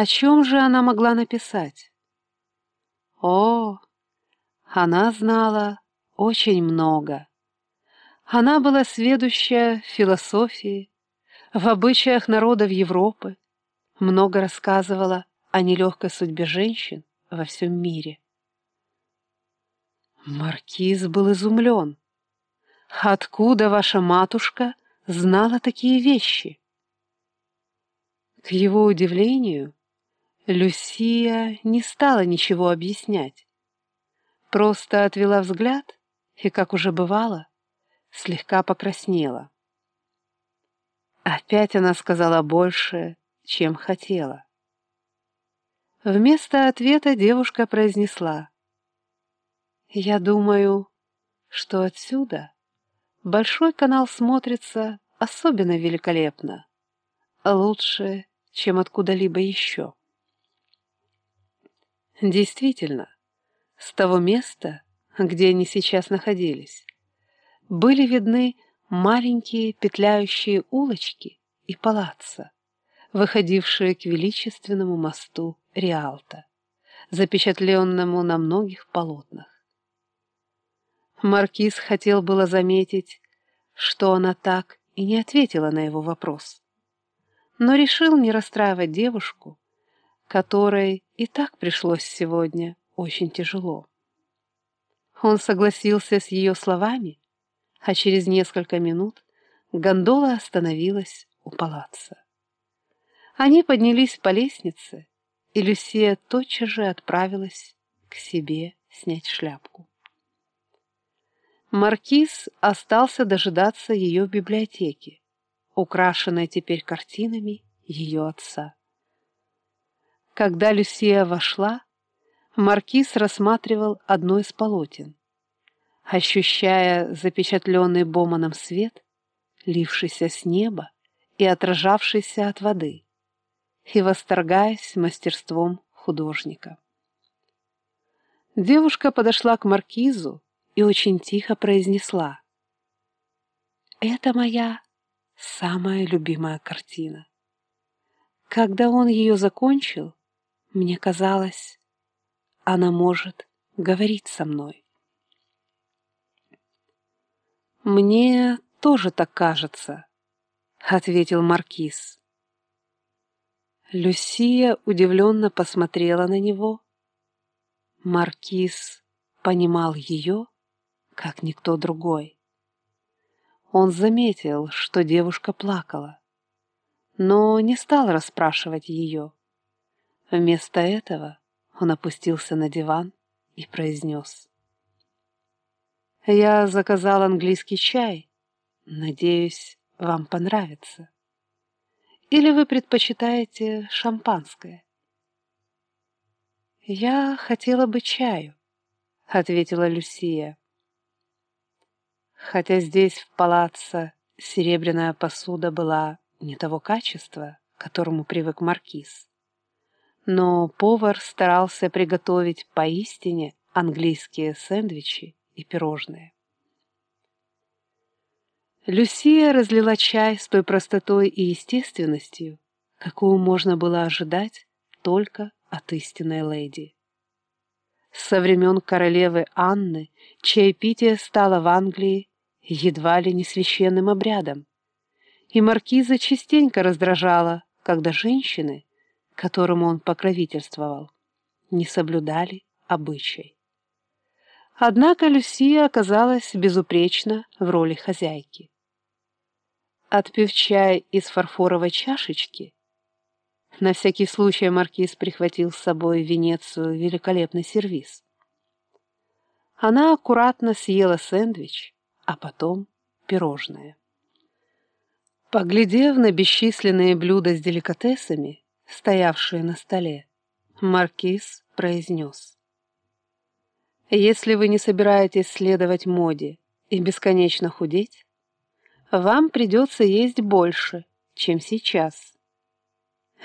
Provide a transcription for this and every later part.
О чем же она могла написать? О, она знала очень много. Она была сведущая в философии, в обычаях народов Европы, много рассказывала о нелегкой судьбе женщин во всем мире. Маркиз был изумлен. «Откуда ваша матушка знала такие вещи?» К его удивлению, Люсия не стала ничего объяснять. Просто отвела взгляд и, как уже бывало, слегка покраснела. Опять она сказала больше, чем хотела. Вместо ответа девушка произнесла. «Я думаю, что отсюда большой канал смотрится особенно великолепно, лучше, чем откуда-либо еще». Действительно, с того места, где они сейчас находились, были видны маленькие петляющие улочки и палаца, выходившие к величественному мосту Риалта, запечатленному на многих полотнах. Маркиз хотел было заметить, что она так и не ответила на его вопрос, но решил не расстраивать девушку, которой и так пришлось сегодня очень тяжело. Он согласился с ее словами, а через несколько минут гондола остановилась у палаца. Они поднялись по лестнице, и Люсия тотчас же отправилась к себе снять шляпку. Маркиз остался дожидаться ее в библиотеке, украшенной теперь картинами ее отца. Когда Люсия вошла, Маркиз рассматривал одно из полотен, ощущая запечатленный Боманом свет, лившийся с неба и отражавшийся от воды, и восторгаясь мастерством художника. Девушка подошла к маркизу и очень тихо произнесла «Это моя самая любимая картина». Когда он ее закончил, мне казалось, она может говорить со мной. «Мне тоже так кажется», — ответил Маркиз. Люсия удивленно посмотрела на него. Маркиз понимал ее, как никто другой. Он заметил, что девушка плакала, но не стал расспрашивать ее. Вместо этого он опустился на диван и произнес. «Я заказал английский чай. Надеюсь, вам понравится. Или вы предпочитаете шампанское?» «Я хотела бы чаю», — ответила Люсия. Хотя здесь, в палаццо, серебряная посуда была не того качества, к которому привык маркиз но повар старался приготовить поистине английские сэндвичи и пирожные. Люсия разлила чай с той простотой и естественностью, какую можно было ожидать только от истинной леди. Со времен королевы Анны чаепитие стало в Англии едва ли не священным обрядом, и маркиза частенько раздражала, когда женщины которому он покровительствовал, не соблюдали обычай. Однако Люсия оказалась безупречна в роли хозяйки. Отпив чай из фарфоровой чашечки, на всякий случай маркиз прихватил с собой в Венецию великолепный сервиз. Она аккуратно съела сэндвич, а потом пирожное. Поглядев на бесчисленные блюда с деликатесами, стоявшие на столе, маркиз произнес. «Если вы не собираетесь следовать моде и бесконечно худеть, вам придется есть больше, чем сейчас».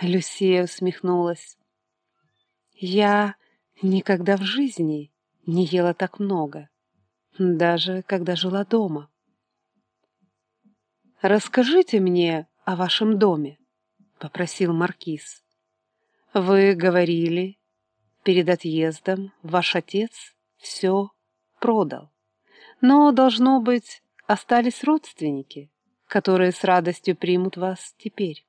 Люсия усмехнулась. «Я никогда в жизни не ела так много, даже когда жила дома. Расскажите мне о вашем доме попросил маркиз. Вы говорили, перед отъездом ваш отец все продал. Но, должно быть, остались родственники, которые с радостью примут вас теперь.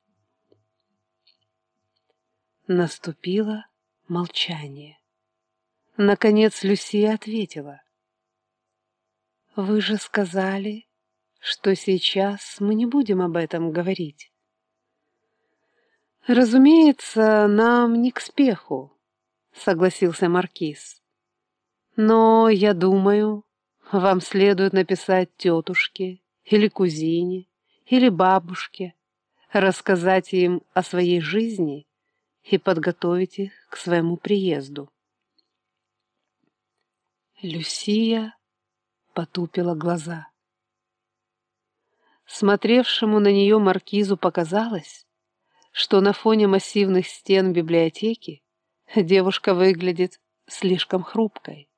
Наступило молчание. Наконец Люсия ответила. «Вы же сказали, что сейчас мы не будем об этом говорить. Разумеется, нам не к спеху, согласился Маркиз. Но, я думаю, вам следует написать тетушке или кузине или бабушке, рассказать им о своей жизни и подготовить их к своему приезду. Люсия потупила глаза. Смотревшему на нее маркизу показалось, что на фоне массивных стен библиотеки девушка выглядит слишком хрупкой.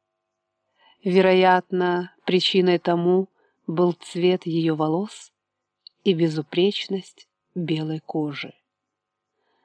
Вероятно, причиной тому был цвет ее волос и безупречность белой кожи.